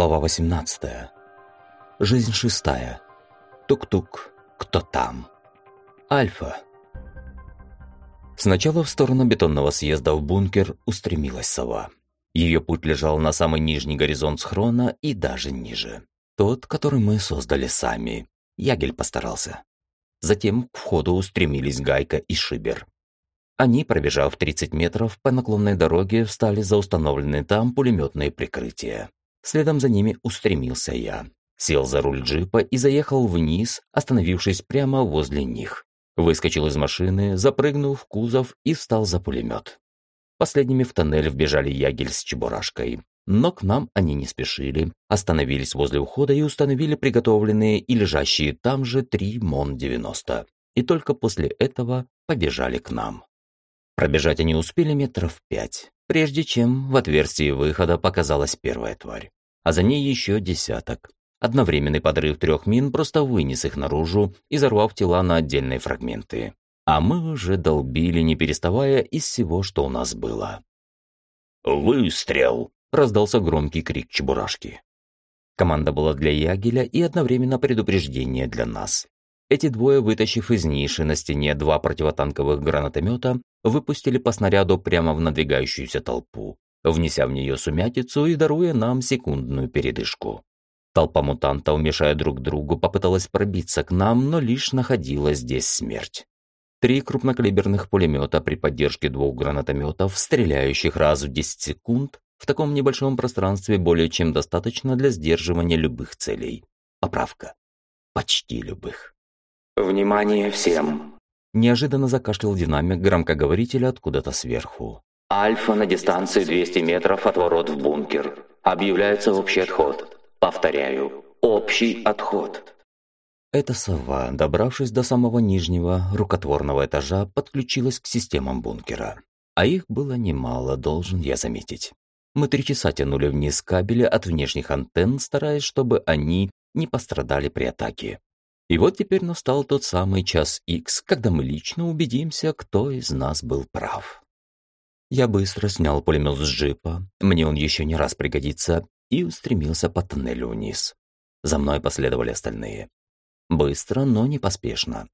Глава 18. Жизнь шестая. Тук-тук. Кто там? Альфа. Сначала в сторону бетонного съезда в бункер устремилась сова. Ее путь лежал на самый нижний горизонт схрона и даже ниже. Тот, который мы создали сами. Ягель постарался. Затем к входу устремились Гайка и Шибер. Они, пробежав 30 метров по наклонной дороге, встали за установленные там пулеметные прикрытия. Следом за ними устремился я. Сел за руль джипа и заехал вниз, остановившись прямо возле них. Выскочил из машины, запрыгнул в кузов и встал за пулемет. Последними в тоннель вбежали Ягель с Чебурашкой. Но к нам они не спешили, остановились возле ухода и установили приготовленные и лежащие там же три МОН-90. И только после этого побежали к нам. Пробежать они успели метров пять прежде чем в отверстии выхода показалась первая тварь, а за ней еще десяток. Одновременный подрыв трех мин просто вынес их наружу, изорвав тела на отдельные фрагменты. А мы уже долбили, не переставая, из всего, что у нас было. «Выстрел!» — раздался громкий крик Чебурашки. Команда была для Ягеля и одновременно предупреждение для нас. Эти двое, вытащив из ниши на стене два противотанковых гранатомета, выпустили по снаряду прямо в надвигающуюся толпу, внеся в нее сумятицу и даруя нам секундную передышку. Толпа мутантов, мешая друг другу, попыталась пробиться к нам, но лишь находила здесь смерть. Три крупнокалиберных пулемета при поддержке двух гранатометов, стреляющих раз в 10 секунд, в таком небольшом пространстве более чем достаточно для сдерживания любых целей. Поправка. Почти любых. «Внимание всем!» Неожиданно закашлял динамик громкоговорителя откуда-то сверху. «Альфа на дистанции 200 метров от ворот в бункер. Объявляется общий отход. Повторяю, общий отход». Эта сова, добравшись до самого нижнего рукотворного этажа, подключилась к системам бункера. А их было немало, должен я заметить. Мы три часа тянули вниз кабели от внешних антенн, стараясь, чтобы они не пострадали при атаке. И вот теперь настал тот самый час X, когда мы лично убедимся, кто из нас был прав. Я быстро снял пулемет с джипа, мне он еще не раз пригодится, и устремился по тоннелю вниз. За мной последовали остальные. Быстро, но не поспешно.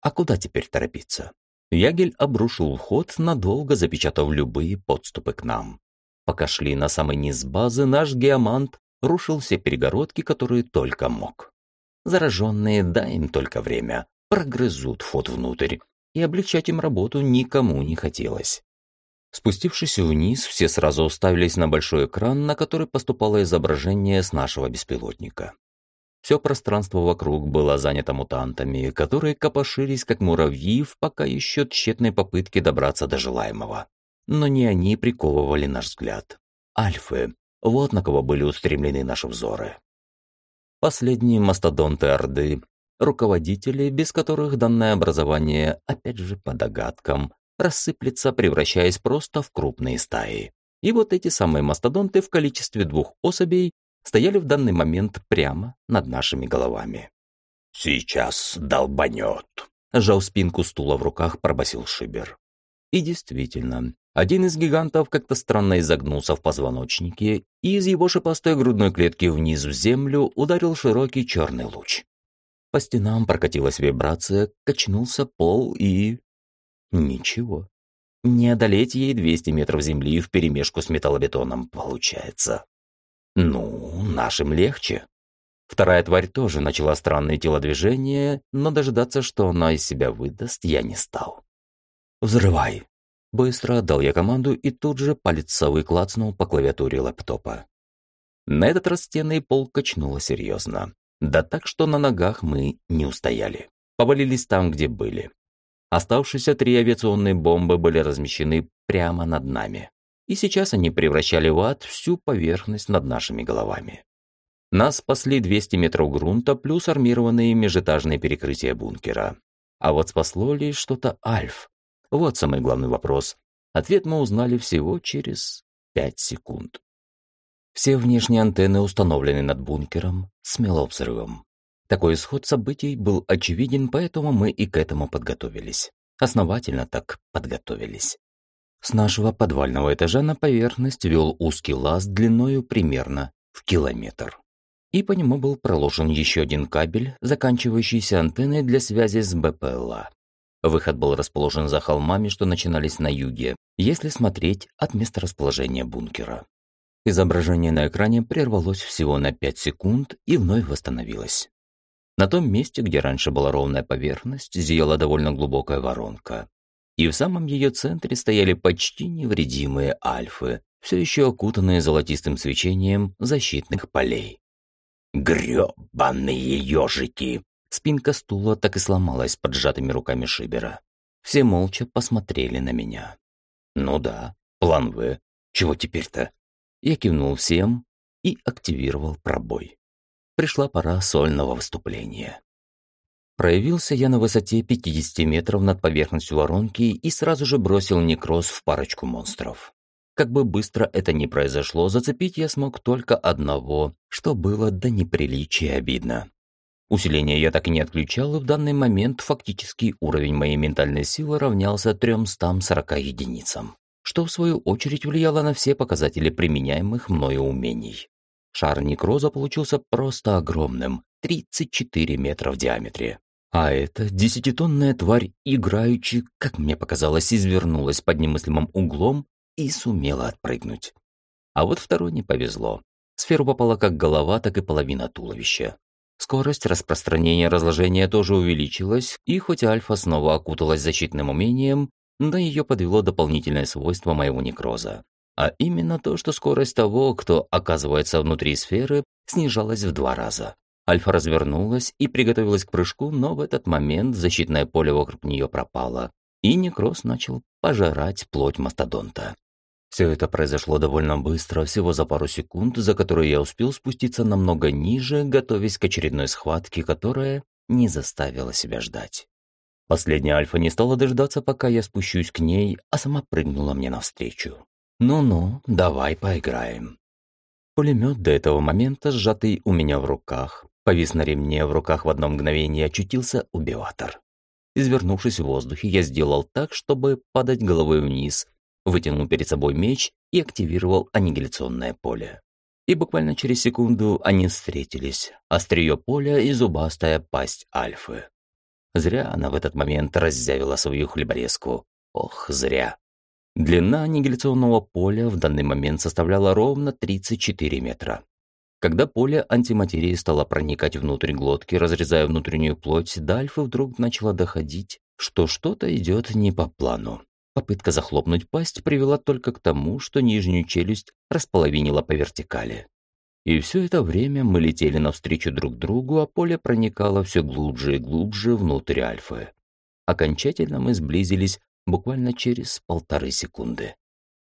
А куда теперь торопиться? Ягель обрушил вход, надолго запечатав любые подступы к нам. Пока шли на самый низ базы, наш геомант рушил все перегородки, которые только мог. Зараженные, дай им только время, прогрызут вход внутрь, и облегчать им работу никому не хотелось. Спустившись вниз, все сразу уставились на большой экран, на который поступало изображение с нашего беспилотника. Все пространство вокруг было занято мутантами, которые копошились как муравьи в пока еще тщетной попытке добраться до желаемого. Но не они приковывали наш взгляд. Альфы. Вот на кого были устремлены наши взоры. Последние мастодонты Орды, руководители, без которых данное образование, опять же по догадкам, рассыплется, превращаясь просто в крупные стаи. И вот эти самые мастодонты в количестве двух особей стояли в данный момент прямо над нашими головами. «Сейчас долбанет!» Сжал спинку стула в руках, пробасил Шибер. И действительно, один из гигантов как-то странно изогнулся в позвоночнике, и из его шипастой грудной клетки вниз в землю ударил широкий черный луч. По стенам прокатилась вибрация, качнулся пол и... Ничего. Не одолеть ей 200 метров земли вперемешку с металлобетоном получается. Ну, нашим легче. Вторая тварь тоже начала странные телодвижения, но дожидаться, что она из себя выдаст, я не стал. «Взрывай!» Быстро отдал я команду и тут же палец совы клацнул по клавиатуре лэптопа. На этот раз стены и пол качнуло серьезно. Да так, что на ногах мы не устояли. Повалились там, где были. Оставшиеся три авиационные бомбы были размещены прямо над нами. И сейчас они превращали в ад всю поверхность над нашими головами. Нас спасли 200 метров грунта плюс армированные межэтажные перекрытия бункера. А вот спасло ли что-то Альф? Вот самый главный вопрос. Ответ мы узнали всего через пять секунд. Все внешние антенны установлены над бункером с взрывом. Такой исход событий был очевиден, поэтому мы и к этому подготовились. Основательно так подготовились. С нашего подвального этажа на поверхность вел узкий лаз длиною примерно в километр. И по нему был проложен еще один кабель, заканчивающийся антенной для связи с БПЛА. Выход был расположен за холмами, что начинались на юге, если смотреть от места расположения бункера. Изображение на экране прервалось всего на 5 секунд и вновь восстановилось. На том месте, где раньше была ровная поверхность, зияла довольно глубокая воронка. И в самом ее центре стояли почти невредимые альфы, все еще окутанные золотистым свечением защитных полей. «Гребаные ежики!» Спинка стула так и сломалась под сжатыми руками Шибера. Все молча посмотрели на меня. «Ну да, план В. Чего теперь-то?» Я кивнул всем и активировал пробой. Пришла пора сольного выступления. Проявился я на высоте 50 метров над поверхностью воронки и сразу же бросил некроз в парочку монстров. Как бы быстро это ни произошло, зацепить я смог только одного, что было до неприличия обидно. Усиление я так и не отключал, и в данный момент фактический уровень моей ментальной силы равнялся 340 единицам, что в свою очередь влияло на все показатели применяемых мною умений. Шар некроза получился просто огромным, 34 метра в диаметре. А эта десятитонная тварь, играючи, как мне показалось, извернулась под немыслимым углом и сумела отпрыгнуть. А вот второй не повезло. Сферу попала как голова, так и половина туловища. Скорость распространения разложения тоже увеличилась, и хоть Альфа снова окуталась защитным умением, да ее подвело дополнительное свойство моего некроза. А именно то, что скорость того, кто оказывается внутри сферы, снижалась в два раза. Альфа развернулась и приготовилась к прыжку, но в этот момент защитное поле вокруг нее пропало, и некроз начал пожирать плоть мастодонта. Все это произошло довольно быстро, всего за пару секунд, за которые я успел спуститься намного ниже, готовясь к очередной схватке, которая не заставила себя ждать. Последняя альфа не стала дождаться, пока я спущусь к ней, а сама прыгнула мне навстречу. «Ну-ну, давай поиграем». Пулемет до этого момента, сжатый у меня в руках, повис на ремне, в руках в одно мгновение очутился убиватор. Извернувшись в воздухе, я сделал так, чтобы падать головой вниз, вытянул перед собой меч и активировал аннигиляционное поле. И буквально через секунду они встретились, острие поля и зубастая пасть Альфы. Зря она в этот момент раззявила свою хлеборезку. Ох, зря. Длина аннигиляционного поля в данный момент составляла ровно 34 метра. Когда поле антиматерии стало проникать внутрь глотки, разрезая внутреннюю плоть, до вдруг начало доходить, что что-то идет не по плану. Попытка захлопнуть пасть привела только к тому, что нижнюю челюсть располовинила по вертикали. И все это время мы летели навстречу друг другу, а поле проникало все глубже и глубже внутрь Альфы. Окончательно мы сблизились буквально через полторы секунды.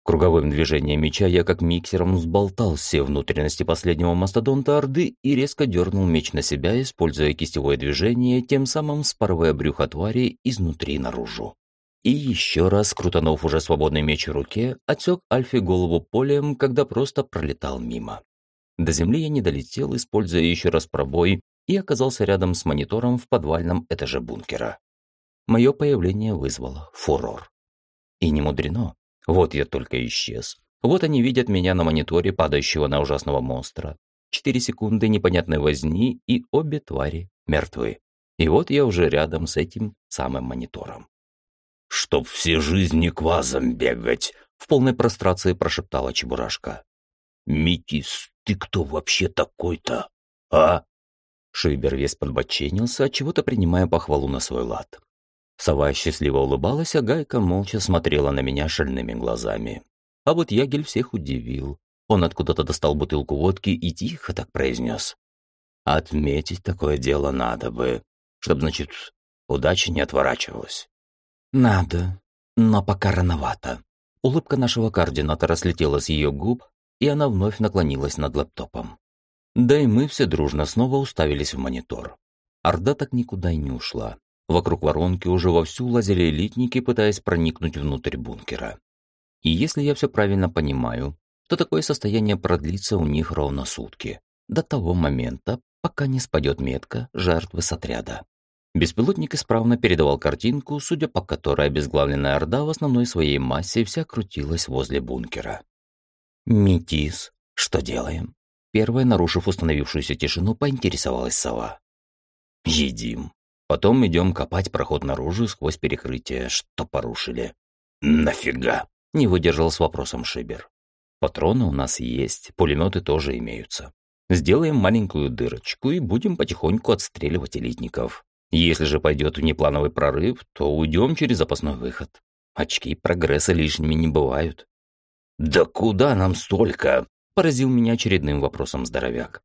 Круговым движением меча я как миксером взболтал все внутренности последнего мастодонта Орды и резко дернул меч на себя, используя кистевое движение, тем самым спарывая брюхо твари изнутри наружу. И еще раз, крутанув уже свободный меч в руке, отсек Альфе голову полем, когда просто пролетал мимо. До земли я не долетел, используя еще раз пробой, и оказался рядом с монитором в подвальном этаже бункера. Мое появление вызвало фурор. И не мудрено. Вот я только исчез. Вот они видят меня на мониторе, падающего на ужасного монстра. Четыре секунды непонятной возни, и обе твари мертвы. И вот я уже рядом с этим самым монитором чтоб все жизни квазом бегать!» В полной прострации прошептала Чебурашка. «Митис, ты кто вообще такой-то, а?» Шибер весь подбоченился, отчего-то принимая похвалу на свой лад. Сова счастливо улыбалась, а Гайка молча смотрела на меня шальными глазами. А вот Ягель всех удивил. Он откуда-то достал бутылку водки и тихо так произнес. «Отметить такое дело надо бы, чтоб, значит, удача не отворачивалась». «Надо, но пока рановато». Улыбка нашего координатора слетела с ее губ, и она вновь наклонилась над лэптопом. Да и мы все дружно снова уставились в монитор. Орда так никуда и не ушла. Вокруг воронки уже вовсю лазили элитники, пытаясь проникнуть внутрь бункера. И если я все правильно понимаю, то такое состояние продлится у них ровно сутки. До того момента, пока не спадет метка жертвы с отряда. Беспилотник исправно передавал картинку, судя по которой обезглавленная Орда в основной своей массе вся крутилась возле бункера. «Метис, что делаем?» Первая, нарушив установившуюся тишину, поинтересовалась сова. «Едим. Потом идем копать проход наружу сквозь перекрытие, что порушили». «Нафига?» – не выдержал с вопросом Шибер. «Патроны у нас есть, пулеметы тоже имеются. Сделаем маленькую дырочку и будем потихоньку отстреливать элитников. Если же пойдет внеплановый прорыв, то уйдем через запасной выход. Очки прогресса лишними не бывают». «Да куда нам столько?» – поразил меня очередным вопросом здоровяк.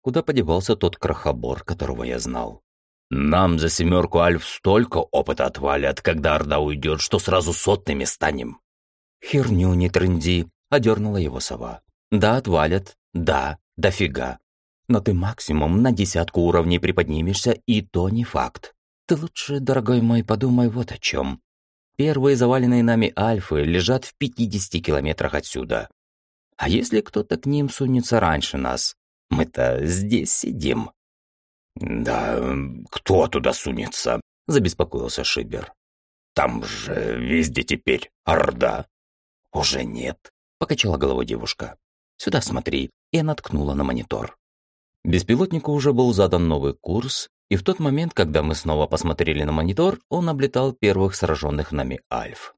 Куда подевался тот крохобор, которого я знал? «Нам за семерку Альф столько опыта отвалят, когда Орда уйдет, что сразу сотными станем». «Херню не трынди», – одернула его сова. «Да, отвалят. Да, дофига. Но ты максимум на десятку уровней приподнимешься, и то не факт. Ты лучше, дорогой мой, подумай вот о чем. Первые заваленные нами альфы лежат в 50 километрах отсюда. А если кто-то к ним сунется раньше нас? Мы-то здесь сидим. «Да кто туда сунется?» – забеспокоился Шибер. «Там же везде теперь Орда». «Уже нет», – покачала головой девушка. «Сюда смотри», и наткнула на монитор. Беспилотнику уже был задан новый курс, и в тот момент, когда мы снова посмотрели на монитор, он облетал первых сраженных нами альф.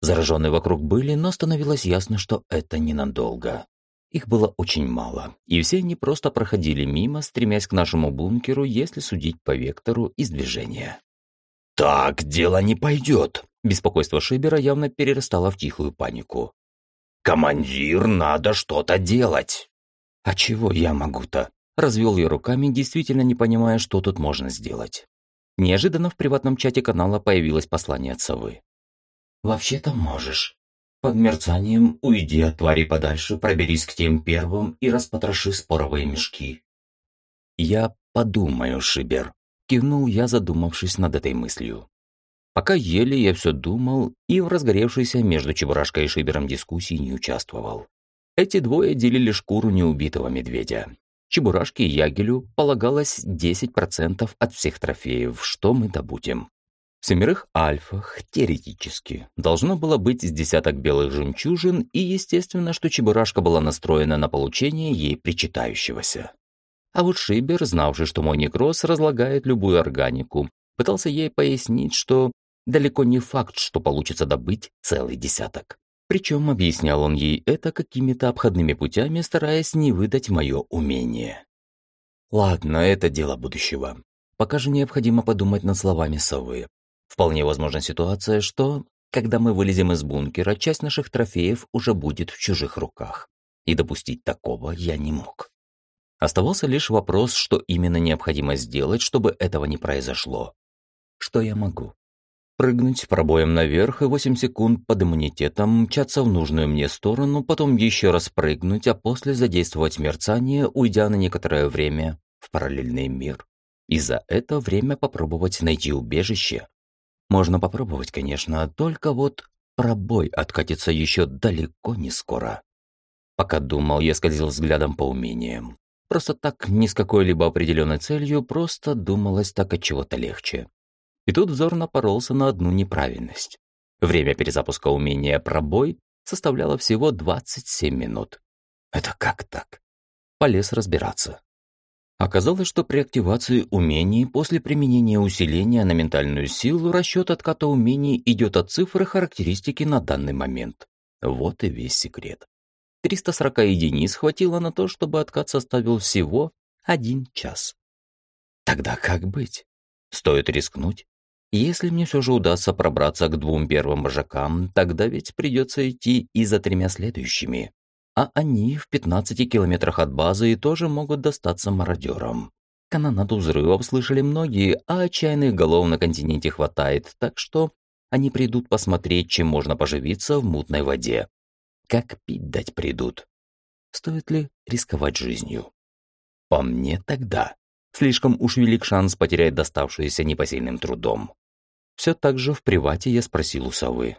Зараженные вокруг были, но становилось ясно, что это ненадолго. Их было очень мало, и все они просто проходили мимо, стремясь к нашему бункеру, если судить по вектору из движения. «Так дело не пойдет!» Беспокойство Шибера явно перерастало в тихую панику. «Командир, надо что-то делать!» «А чего я могу-то?» Развел я руками, действительно не понимая, что тут можно сделать. Неожиданно в приватном чате канала появилось послание от совы. «Вообще-то можешь. Под мерцанием уйди от твари подальше, проберись к тем первым и распотроши споровые мешки». «Я подумаю, Шибер», — кивнул я, задумавшись над этой мыслью. Пока ели, я все думал и в разгоревшейся между Чебурашкой и Шибером дискуссии не участвовал. Эти двое делили шкуру неубитого медведя. Чебурашке и Ягелю полагалось 10% от всех трофеев, что мы добудем. В семерых альфах, теоретически, должно было быть с десяток белых жемчужин, и естественно, что Чебурашка была настроена на получение ей причитающегося. А вот Шибер, знавший, что мой некроз разлагает любую органику, пытался ей пояснить, что далеко не факт, что получится добыть целый десяток. Причем объяснял он ей это какими-то обходными путями, стараясь не выдать мое умение. Ладно, это дело будущего. Пока же необходимо подумать над словами совы. Вполне возможна ситуация, что, когда мы вылезем из бункера, часть наших трофеев уже будет в чужих руках. И допустить такого я не мог. Оставался лишь вопрос, что именно необходимо сделать, чтобы этого не произошло. Что я могу? Прыгнуть пробоем наверх и 8 секунд под иммунитетом мчаться в нужную мне сторону, потом еще раз прыгнуть, а после задействовать мерцание, уйдя на некоторое время в параллельный мир. И за это время попробовать найти убежище, можно попробовать, конечно, только вот пробой откатится еще далеко не скоро. Пока думал, я скользил взглядом по умениям. Просто так, не с какой-либо определенной целью, просто думалось так от чего-то легче. И тут взор напоролся на одну неправильность. Время перезапуска умения «Пробой» составляло всего 27 минут. Это как так? Полез разбираться. Оказалось, что при активации умений после применения усиления на ментальную силу расчет отката умений идет от цифры характеристики на данный момент. Вот и весь секрет. 340 единиц хватило на то, чтобы откат составил всего один час. Тогда как быть? Стоит рискнуть? Если мне все же удастся пробраться к двум первым вожакам, тогда ведь придется идти и за тремя следующими а они в 15 километрах от базы тоже могут достаться мародерам. Канонаду взрывов слышали многие, а отчаянных голов на континенте хватает, так что они придут посмотреть, чем можно поживиться в мутной воде. Как пить дать придут. Стоит ли рисковать жизнью? По мне тогда. Слишком уж велик шанс потерять доставшееся непосильным трудом. Все так же в привате я спросил у совы.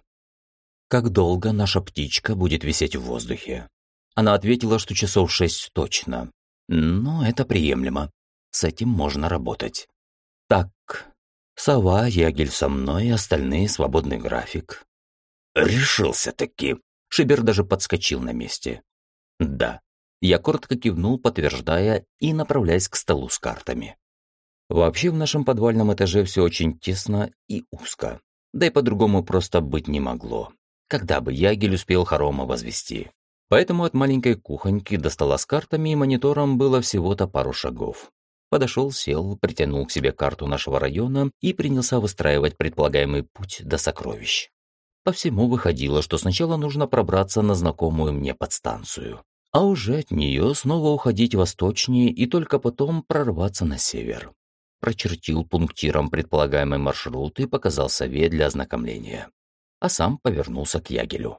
Как долго наша птичка будет висеть в воздухе? Она ответила, что часов шесть точно. Но это приемлемо. С этим можно работать. Так, сова, ягель со мной, остальные свободный график. Решился таки. Шибер даже подскочил на месте. Да, Я коротко кивнул, подтверждая и направляясь к столу с картами. Вообще в нашем подвальном этаже все очень тесно и узко. Да и по-другому просто быть не могло. Когда бы Ягель успел хорома возвести. Поэтому от маленькой кухоньки до стола с картами и монитором было всего-то пару шагов. Подошел, сел, притянул к себе карту нашего района и принялся выстраивать предполагаемый путь до сокровищ. По всему выходило, что сначала нужно пробраться на знакомую мне подстанцию, а уже от нее снова уходить восточнее и только потом прорваться на север. Прочертил пунктиром предполагаемый маршрут и показал совет для ознакомления. А сам повернулся к Ягелю.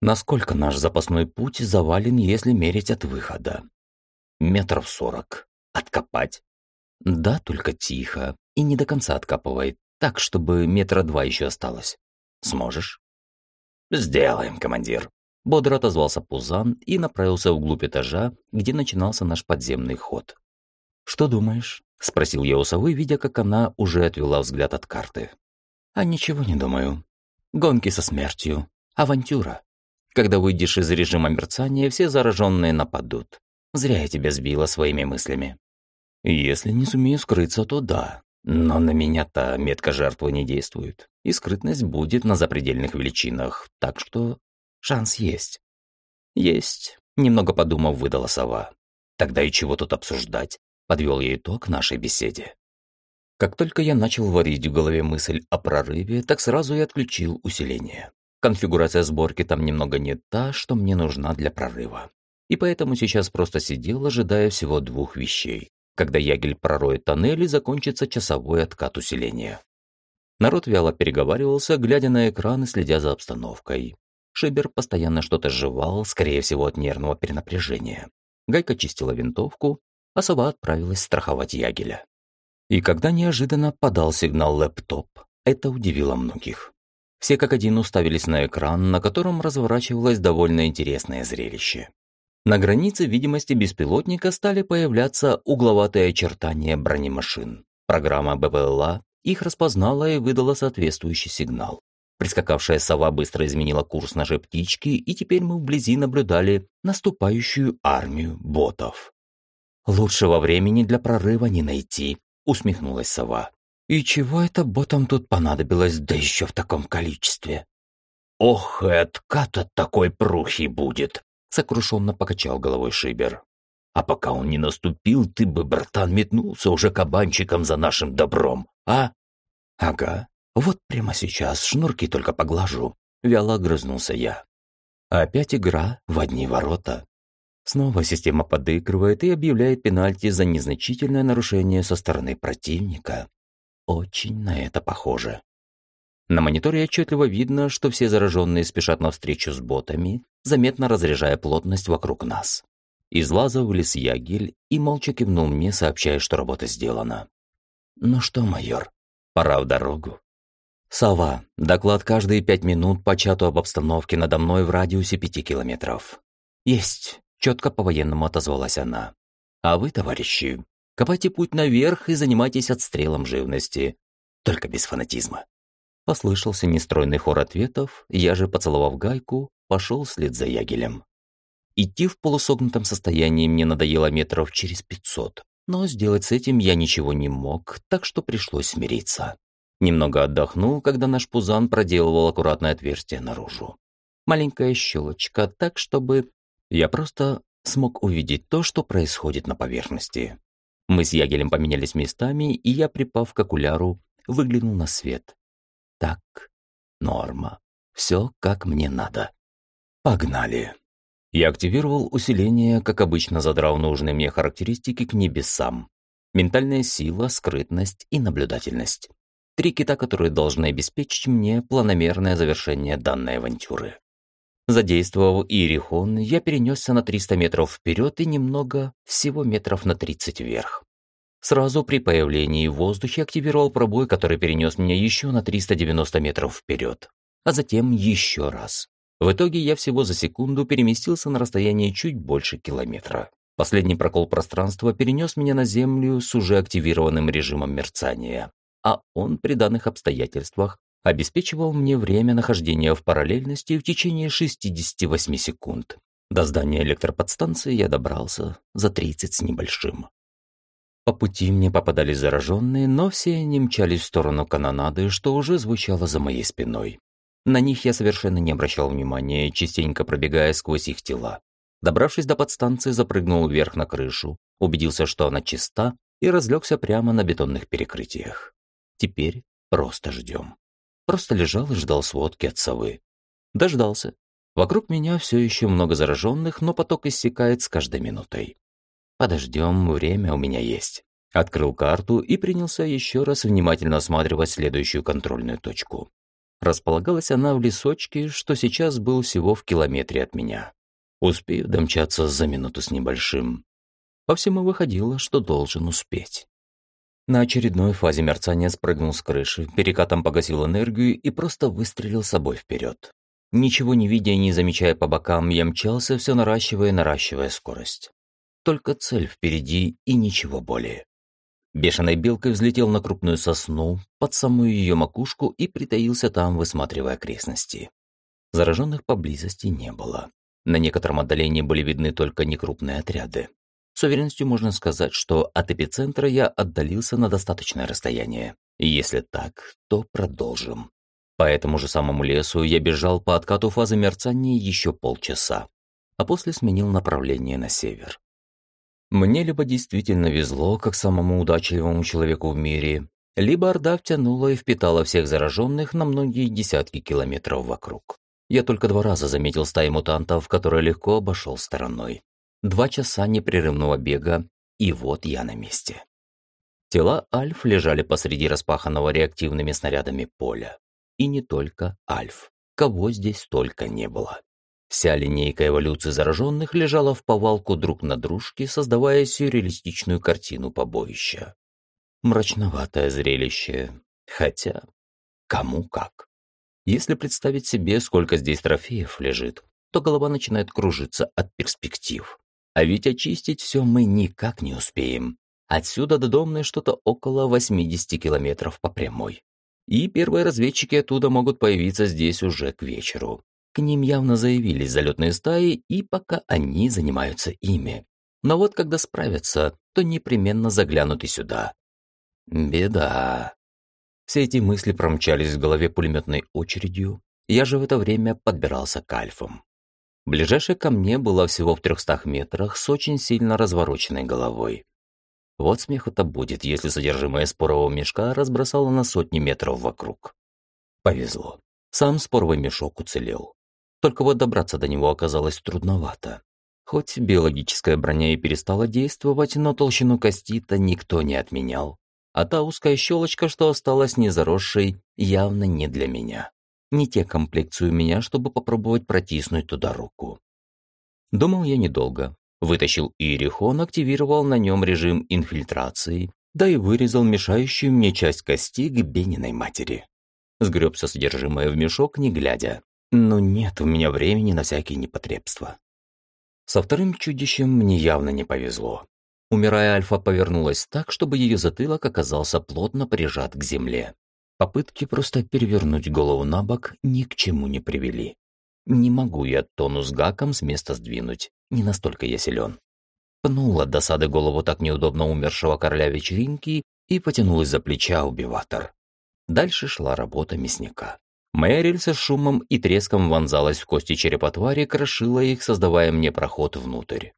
Насколько наш запасной путь завален, если мерить от выхода? Метров сорок. Откопать? Да, только тихо. И не до конца откапывает. Так, чтобы метра два еще осталось. Сможешь? Сделаем, командир. Бодро отозвался Пузан и направился вглубь этажа, где начинался наш подземный ход. «Что думаешь?» — спросил я у совы, видя, как она уже отвела взгляд от карты. «А ничего не думаю. Гонки со смертью. Авантюра. Когда выйдешь из режима мерцания, все зараженные нападут. Зря я тебя сбила своими мыслями. Если не сумею скрыться, то да. Но на меня-то метка жертвы не действует, и скрытность будет на запредельных величинах, так что шанс есть. Есть, немного подумав, выдала сова. Тогда и чего тут обсуждать? Подвел я итог нашей беседе. Как только я начал варить в голове мысль о прорыве, так сразу и отключил усиление. Конфигурация сборки там немного не та, что мне нужна для прорыва. И поэтому сейчас просто сидел, ожидая всего двух вещей. Когда Ягель пророет тоннель и закончится часовой откат усиления. Народ вяло переговаривался, глядя на экран и следя за обстановкой. Шибер постоянно что-то жевал, скорее всего от нервного перенапряжения. Гайка чистила винтовку, а сова отправилась страховать Ягеля. И когда неожиданно подал сигнал лэптоп, это удивило многих. Все как один уставились на экран, на котором разворачивалось довольно интересное зрелище. На границе видимости беспилотника стали появляться угловатые очертания бронемашин. Программа БПЛА их распознала и выдала соответствующий сигнал. Прискакавшая сова быстро изменила курс на птички, и теперь мы вблизи наблюдали наступающую армию ботов. «Лучшего времени для прорыва не найти», — усмехнулась сова. И чего это ботам тут понадобилось, да еще в таком количестве? Ох, и откат от такой прухи будет, сокрушенно покачал головой Шибер. А пока он не наступил, ты бы, братан, метнулся уже кабанчиком за нашим добром, а? Ага, вот прямо сейчас шнурки только поглажу, вяло огрызнулся я. Опять игра в одни ворота. Снова система подыгрывает и объявляет пенальти за незначительное нарушение со стороны противника. Очень на это похоже. На мониторе отчетливо видно, что все зараженные спешат навстречу с ботами, заметно разряжая плотность вокруг нас. Из лаза вылез ягель и молча кивнул мне, сообщая, что работа сделана. «Ну что, майор, пора в дорогу». «Сова, доклад каждые пять минут по чату об обстановке надо мной в радиусе пяти километров». «Есть», — четко по-военному отозвалась она. «А вы, товарищи, Копайте путь наверх и занимайтесь отстрелом живности. Только без фанатизма. Послышался нестройный хор ответов, я же, поцеловав гайку, пошел вслед за ягелем. Идти в полусогнутом состоянии мне надоело метров через пятьсот, но сделать с этим я ничего не мог, так что пришлось смириться. Немного отдохнул, когда наш пузан проделывал аккуратное отверстие наружу. Маленькая щелочка, так чтобы я просто смог увидеть то, что происходит на поверхности. Мы с Ягелем поменялись местами, и я, припав к окуляру, выглянул на свет. Так, норма. Все как мне надо. Погнали. Я активировал усиление, как обычно задрал нужные мне характеристики к небесам. Ментальная сила, скрытность и наблюдательность. Три кита, которые должны обеспечить мне планомерное завершение данной авантюры. Задействовав Иерихон, я перенесся на 300 метров вперед и немного, всего метров на 30 вверх. Сразу при появлении в воздухе активировал пробой, который перенес меня еще на 390 метров вперед. А затем еще раз. В итоге я всего за секунду переместился на расстояние чуть больше километра. Последний прокол пространства перенес меня на Землю с уже активированным режимом мерцания, а он при данных обстоятельствах обеспечивал мне время нахождения в параллельности в течение 68 секунд. До здания электроподстанции я добрался за 30 с небольшим. По пути мне попадались зараженные, но все они мчались в сторону канонады, что уже звучало за моей спиной. На них я совершенно не обращал внимания, частенько пробегая сквозь их тела. Добравшись до подстанции, запрыгнул вверх на крышу, убедился, что она чиста, и разлегся прямо на бетонных перекрытиях. Теперь просто ждем. Просто лежал и ждал сводки от совы. Дождался. Вокруг меня все еще много зараженных, но поток иссякает с каждой минутой. Подождем, время у меня есть. Открыл карту и принялся еще раз внимательно осматривать следующую контрольную точку. Располагалась она в лесочке, что сейчас был всего в километре от меня. Успею домчаться за минуту с небольшим. По всему выходило, что должен успеть. На очередной фазе мерцания спрыгнул с крыши, перекатом погасил энергию и просто выстрелил собой вперед. Ничего не видя и не замечая по бокам, я мчался, все наращивая и наращивая скорость. Только цель впереди и ничего более. Бешеной белкой взлетел на крупную сосну, под самую ее макушку и притаился там, высматривая окрестности. Зараженных поблизости не было. На некотором отдалении были видны только некрупные отряды. С уверенностью можно сказать, что от эпицентра я отдалился на достаточное расстояние. Если так, то продолжим. По этому же самому лесу я бежал по откату фазы мерцания еще полчаса, а после сменил направление на север. Мне либо действительно везло, как самому удачливому человеку в мире, либо Орда втянула и впитала всех зараженных на многие десятки километров вокруг. Я только два раза заметил стаи мутантов, которые легко обошел стороной. Два часа непрерывного бега, и вот я на месте. Тела Альф лежали посреди распаханного реактивными снарядами поля. И не только Альф. Кого здесь только не было. Вся линейка эволюции зараженных лежала в повалку друг на дружке, создавая сюрреалистичную картину побоища. Мрачноватое зрелище. Хотя, кому как. Если представить себе, сколько здесь трофеев лежит, то голова начинает кружиться от перспектив. А ведь очистить все мы никак не успеем. Отсюда до Домной что-то около 80 километров по прямой. И первые разведчики оттуда могут появиться здесь уже к вечеру. К ним явно заявились залетные стаи, и пока они занимаются ими. Но вот когда справятся, то непременно заглянут и сюда. Беда. Все эти мысли промчались в голове пулеметной очередью. Я же в это время подбирался к альфам. Ближайшая ко мне была всего в трехстах метрах с очень сильно развороченной головой. Вот смеху-то будет, если содержимое спорового мешка разбросало на сотни метров вокруг. Повезло. Сам споровый мешок уцелел. Только вот добраться до него оказалось трудновато. Хоть биологическая броня и перестала действовать, но толщину кости-то никто не отменял. А та узкая щелочка, что осталась незаросшей, явно не для меня. Не те комплекции у меня, чтобы попробовать протиснуть туда руку. Думал я недолго. Вытащил Иерихон, активировал на нем режим инфильтрации, да и вырезал мешающую мне часть кости к Бениной матери. Сгребся содержимое в мешок, не глядя. Но нет у меня времени на всякие непотребства. Со вторым чудищем мне явно не повезло. Умирая, Альфа повернулась так, чтобы ее затылок оказался плотно прижат к земле. Попытки просто перевернуть голову на бок ни к чему не привели. Не могу я тону с гаком с места сдвинуть, не настолько я силен. Пнул от досады голову так неудобно умершего короля вечеринки и потянулась за плеча убиватор. Дальше шла работа мясника. Моя рельса с шумом и треском вонзалась в кости черепа твари, крошила их, создавая мне проход внутрь.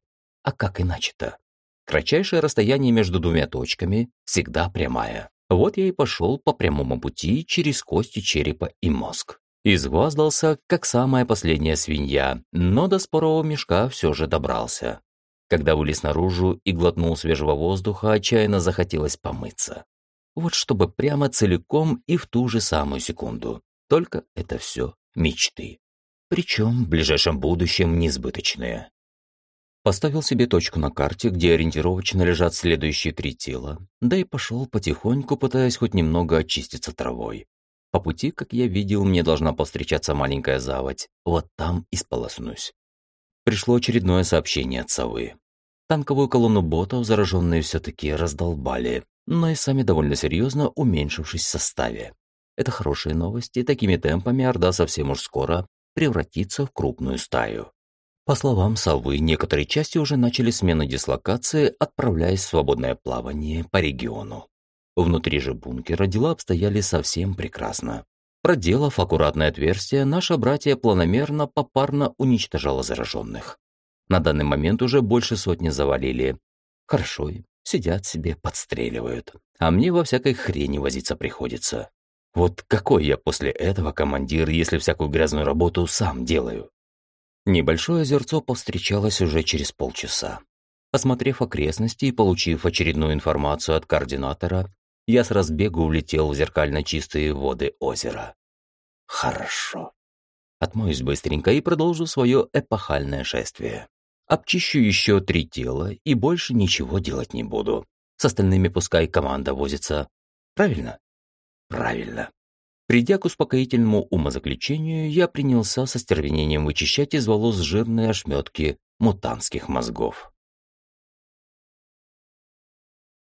А как иначе-то? Кратчайшее расстояние между двумя точками всегда прямая. Вот я и пошел по прямому пути через кости черепа и мозг. Изгваздался, как самая последняя свинья, но до спорового мешка все же добрался. Когда вылез наружу и глотнул свежего воздуха, отчаянно захотелось помыться. Вот чтобы прямо целиком и в ту же самую секунду. Только это все мечты. Причем в ближайшем будущем несбыточные. Поставил себе точку на карте, где ориентировочно лежат следующие три тела, да и пошел потихоньку, пытаясь хоть немного очиститься травой. По пути, как я видел, мне должна повстречаться маленькая заводь. Вот там и сполоснусь. Пришло очередное сообщение от совы. Танковую колонну ботов зараженные все-таки раздолбали, но и сами довольно серьезно уменьшившись в составе. Это хорошие новости, такими темпами Орда совсем уж скоро превратится в крупную стаю. По словам совы, некоторые части уже начали смену дислокации, отправляясь в свободное плавание по региону. Внутри же бункера дела обстояли совсем прекрасно. Проделав аккуратное отверстие, наше братья планомерно попарно уничтожало зараженных. На данный момент уже больше сотни завалили. Хорошо, сидят себе, подстреливают. А мне во всякой хрени возиться приходится. Вот какой я после этого командир, если всякую грязную работу сам делаю? Небольшое озерцо повстречалось уже через полчаса. Осмотрев окрестности и получив очередную информацию от координатора, я с разбегу улетел в зеркально чистые воды озера. Хорошо. Отмоюсь быстренько и продолжу свое эпохальное шествие. Обчищу еще три тела и больше ничего делать не буду. С остальными пускай команда возится. Правильно? Правильно. Придя к успокоительному умозаключению, я принялся со стервенением вычищать из волос жирные ошметки мутанских мозгов.